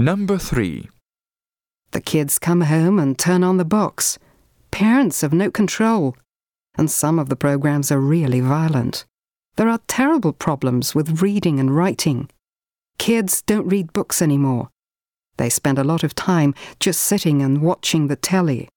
Number 3. The kids come home and turn on the box. Parents have no control. And some of the programs are really violent. There are terrible problems with reading and writing. Kids don't read books anymore. They spend a lot of time just sitting and watching the telly